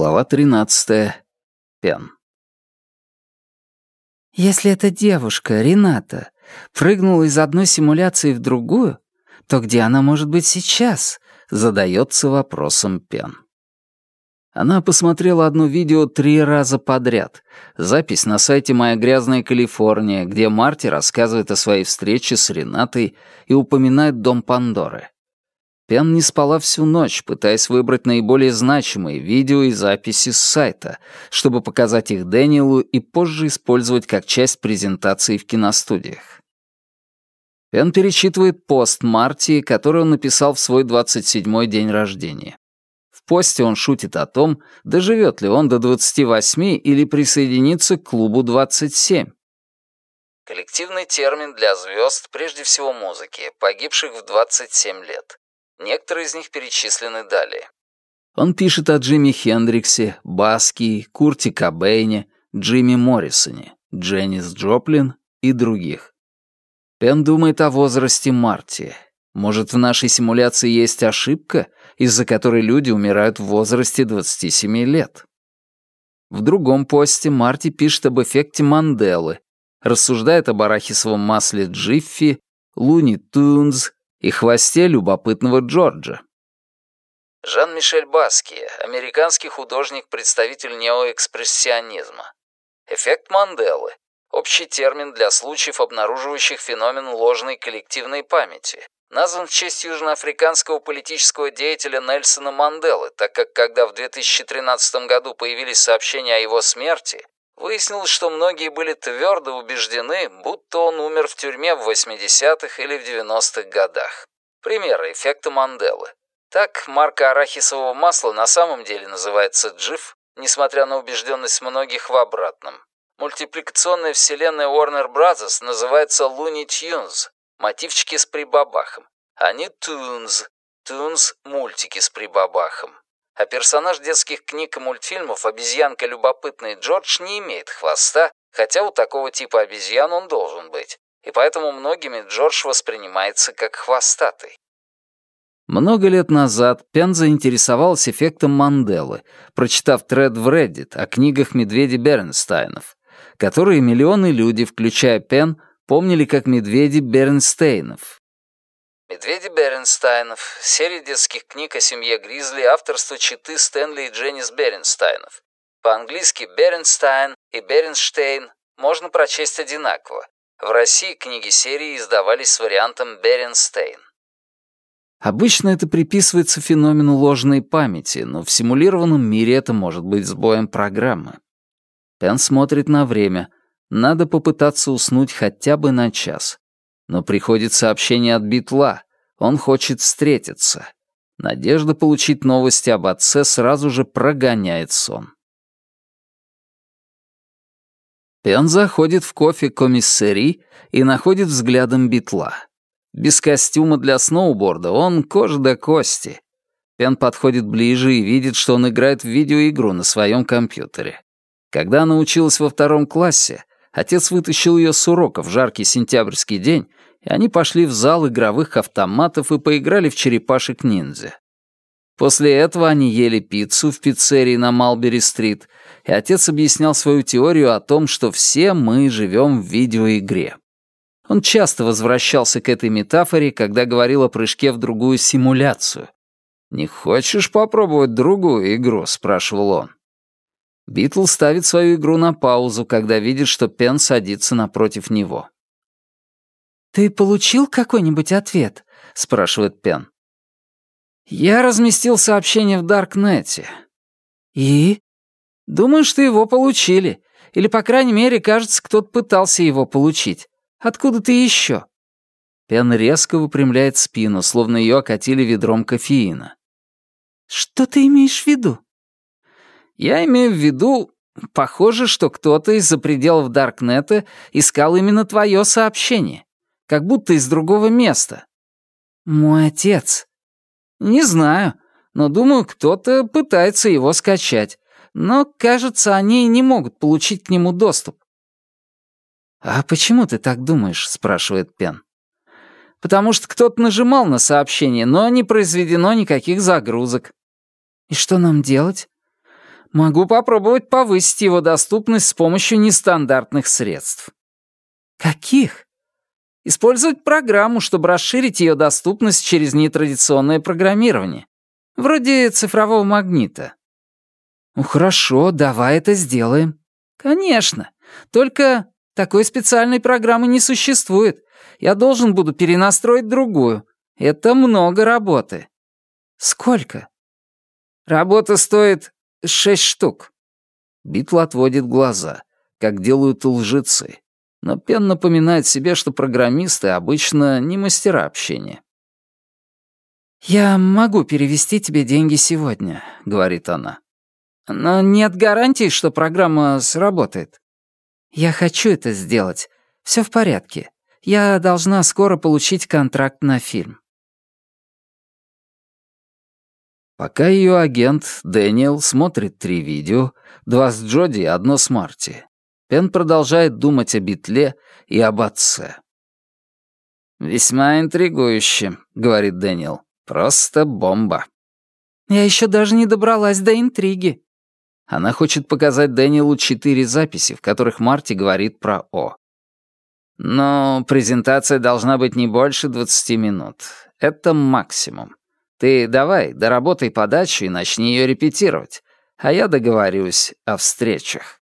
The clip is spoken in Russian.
Глава 13. Пен. Если эта девушка, Рената, прыгнула из одной симуляции в другую, то где она может быть сейчас? Задается вопросом Пен. Она посмотрела одно видео три раза подряд. Запись на сайте «Моя грязная Калифорния», где Марти рассказывает о своей встрече с Ренатой и упоминает дом Пандоры. Пен не спала всю ночь, пытаясь выбрать наиболее значимые видео и записи с сайта, чтобы показать их Дэниелу и позже использовать как часть презентации в киностудиях. Пен перечитывает пост Марти, который он написал в свой 27-й день рождения. В посте он шутит о том, доживет ли он до 28 или присоединится к клубу 27. Коллективный термин для звезд, прежде всего музыки, погибших в 27 лет. Некоторые из них перечислены далее. Он пишет о Джимми Хендриксе, Баски, Курте Кобейне, Джимми Моррисоне, Дженнис Джоплин и других. Пен думает о возрасте Марти. Может, в нашей симуляции есть ошибка, из-за которой люди умирают в возрасте 27 лет? В другом посте Марти пишет об эффекте Манделы, рассуждает об арахисовом масле Джиффи, Луни Тунз и хвосте любопытного Джорджа. Жан-Мишель Баски, американский художник-представитель неоэкспрессионизма. Эффект Манделы — общий термин для случаев, обнаруживающих феномен ложной коллективной памяти, назван в честь южноафриканского политического деятеля Нельсона Манделы, так как когда в 2013 году появились сообщения о его смерти, Выяснилось, что многие были твердо убеждены, будто он умер в тюрьме в 80-х или в 90-х годах. Примеры эффекта Манделы. Так, марка арахисового масла на самом деле называется джиф, несмотря на убежденность многих в обратном. Мультипликационная вселенная Warner Bros. называется Looney Tunes, мотивчики с прибабахом. Они Toons, Toons — мультики с прибабахом. А персонаж детских книг и мультфильмов обезьянка любопытный Джордж не имеет хвоста, хотя у такого типа обезьян он должен быть. И поэтому многими Джордж воспринимается как хвостатый. Много лет назад Пен заинтересовалась эффектом Манделы, прочитав тред в Reddit о книгах медведей Бернстайнов, которые миллионы людей, включая Пен, помнили как медведи Бернстейнов, Медведи Беренстайнов, серия детских книг о семье Гризли, авторство читы Стэнли и Дженнис Беренстайнов. По-английски Беренстайн и Беренштейн можно прочесть одинаково. В России книги серии издавались с вариантом Беренстейн. Обычно это приписывается феномену ложной памяти, но в симулированном мире это может быть сбоем программы. Пен смотрит на время. Надо попытаться уснуть хотя бы на час. Но приходит сообщение от Битла. Он хочет встретиться. Надежда получить новости об отце сразу же прогоняет сон. Пен заходит в кофе-комиссари и находит взглядом Битла. Без костюма для сноуборда он кожа до кости. Пен подходит ближе и видит, что он играет в видеоигру на своем компьютере. Когда она училась во втором классе, отец вытащил ее с урока в жаркий сентябрьский день и они пошли в зал игровых автоматов и поиграли в черепашек-ниндзя. После этого они ели пиццу в пиццерии на Малбери-стрит, и отец объяснял свою теорию о том, что все мы живем в видеоигре. Он часто возвращался к этой метафоре, когда говорил о прыжке в другую симуляцию. «Не хочешь попробовать другую игру?» — спрашивал он. Битл ставит свою игру на паузу, когда видит, что Пен садится напротив него. «Ты получил какой-нибудь ответ?» — спрашивает Пен. «Я разместил сообщение в Даркнете». «И?» «Думаю, что его получили. Или, по крайней мере, кажется, кто-то пытался его получить. Откуда ты еще?» Пен резко выпрямляет спину, словно ее окатили ведром кофеина. «Что ты имеешь в виду?» «Я имею в виду, похоже, что кто-то из-за пределов Даркнета искал именно твое сообщение как будто из другого места. Мой отец. Не знаю, но думаю, кто-то пытается его скачать. Но, кажется, они не могут получить к нему доступ. «А почему ты так думаешь?» — спрашивает Пен. «Потому что кто-то нажимал на сообщение, но не произведено никаких загрузок». «И что нам делать?» Могу попробовать повысить его доступность с помощью нестандартных средств. Каких? Использовать программу, чтобы расширить ее доступность через нетрадиционное программирование. Вроде цифрового магнита. Ну хорошо, давай это сделаем. Конечно. Только такой специальной программы не существует. Я должен буду перенастроить другую. Это много работы. Сколько? Работа стоит шесть штук. Битл отводит глаза, как делают лжецы. Но Пен напоминает себе, что программисты обычно не мастера общения. «Я могу перевести тебе деньги сегодня», — говорит она. «Но нет гарантии, что программа сработает». «Я хочу это сделать. Все в порядке. Я должна скоро получить контракт на фильм». Пока ее агент, Дэниел, смотрит три видео, два с Джоди и одно с Марти, Пен продолжает думать о Битле и об отце. «Весьма интригующе», — говорит Дэниел. «Просто бомба». «Я еще даже не добралась до интриги». Она хочет показать Дэниелу четыре записи, в которых Марти говорит про О. Но презентация должна быть не больше 20 минут. Это максимум. Ты давай, доработай подачу и начни ее репетировать, а я договорюсь о встречах.